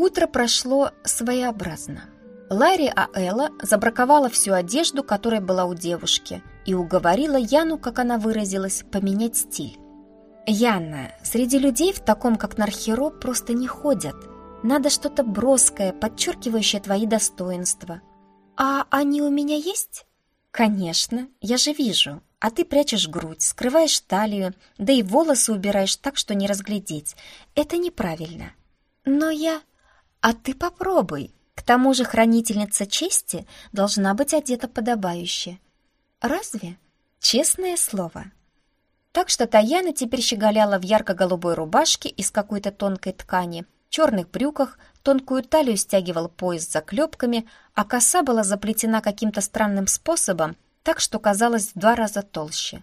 Утро прошло своеобразно. Ларри Аэла забраковала всю одежду, которая была у девушки, и уговорила Яну, как она выразилась, поменять стиль. «Яна, среди людей в таком, как Нархеро, просто не ходят. Надо что-то броское, подчеркивающее твои достоинства». «А они у меня есть?» «Конечно, я же вижу. А ты прячешь грудь, скрываешь талию, да и волосы убираешь так, что не разглядеть. Это неправильно». «Но я...» «А ты попробуй. К тому же хранительница чести должна быть одета подобающе». «Разве?» «Честное слово». Так что Таяна теперь щеголяла в ярко-голубой рубашке из какой-то тонкой ткани, черных брюках, тонкую талию стягивал пояс с заклепками, а коса была заплетена каким-то странным способом, так что казалось в два раза толще.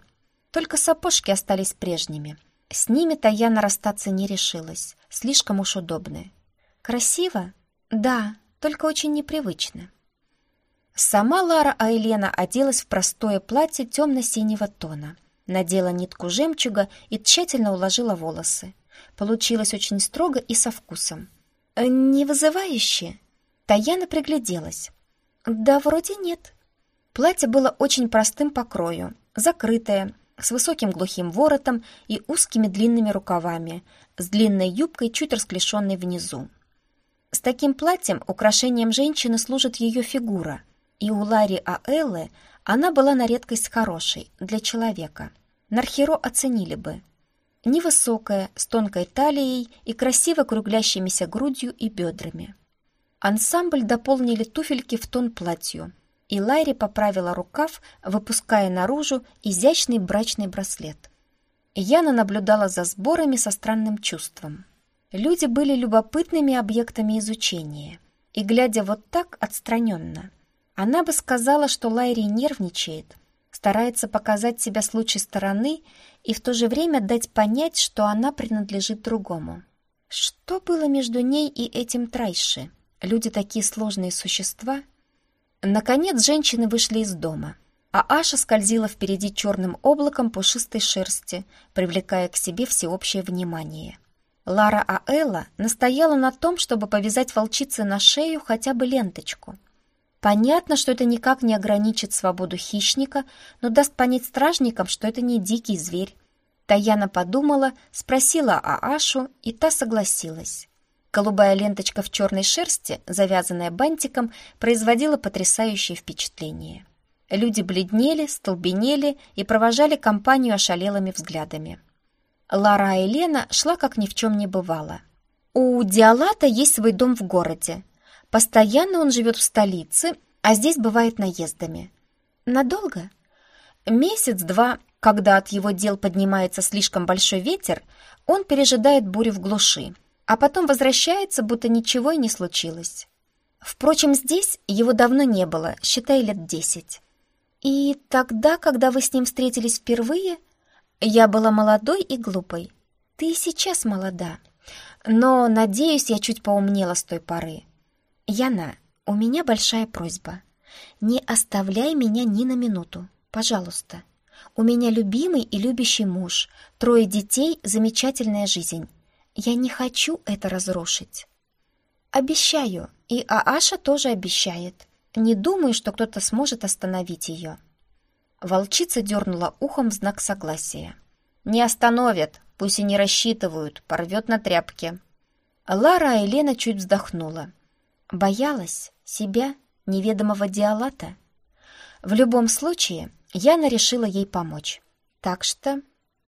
Только сапожки остались прежними. С ними Таяна расстаться не решилась, слишком уж удобные. Красиво? Да, только очень непривычно. Сама Лара Айлена оделась в простое платье темно-синего тона — надела нитку жемчуга и тщательно уложила волосы. Получилось очень строго и со вкусом. «Э, «Не вызывающе?» Таяна пригляделась. «Да вроде нет». Платье было очень простым по крою, закрытое, с высоким глухим воротом и узкими длинными рукавами, с длинной юбкой, чуть расклешенной внизу. С таким платьем украшением женщины служит ее фигура, и у Ларри Аэллы она была на редкость хорошей для человека. Нархеро оценили бы. Невысокая, с тонкой талией и красиво круглящимися грудью и бедрами. Ансамбль дополнили туфельки в тон платью, и Лайри поправила рукав, выпуская наружу изящный брачный браслет. Яна наблюдала за сборами со странным чувством. Люди были любопытными объектами изучения, и, глядя вот так отстраненно, она бы сказала, что Лайри нервничает, старается показать себя с лучшей стороны и в то же время дать понять, что она принадлежит другому. Что было между ней и этим Трайши? Люди такие сложные существа. Наконец женщины вышли из дома, а Аша скользила впереди черным облаком пушистой шерсти, привлекая к себе всеобщее внимание. Лара Аэла настояла на том, чтобы повязать волчице на шею хотя бы ленточку — Понятно, что это никак не ограничит свободу хищника, но даст понять стражникам, что это не дикий зверь. Таяна подумала, спросила о Ашу, и та согласилась. Голубая ленточка в черной шерсти, завязанная бантиком, производила потрясающее впечатление. Люди бледнели, столбенели и провожали компанию ошалелыми взглядами. Лара и Лена шла, как ни в чем не бывало. «У Диалата есть свой дом в городе. Постоянно он живет в столице, а здесь бывает наездами. Надолго? Месяц-два, когда от его дел поднимается слишком большой ветер, он пережидает бурю в глуши, а потом возвращается, будто ничего и не случилось. Впрочем, здесь его давно не было, считай, лет десять. И тогда, когда вы с ним встретились впервые, я была молодой и глупой. Ты и сейчас молода. Но, надеюсь, я чуть поумнела с той поры. «Яна, у меня большая просьба. Не оставляй меня ни на минуту, пожалуйста. У меня любимый и любящий муж, трое детей, замечательная жизнь. Я не хочу это разрушить». «Обещаю, и Ааша тоже обещает. Не думаю, что кто-то сможет остановить ее». Волчица дернула ухом в знак согласия. «Не остановят, пусть и не рассчитывают, порвет на тряпке». Лара и Лена чуть вздохнула. Боялась себя, неведомого Диалата? В любом случае, Яна решила ей помочь. Так что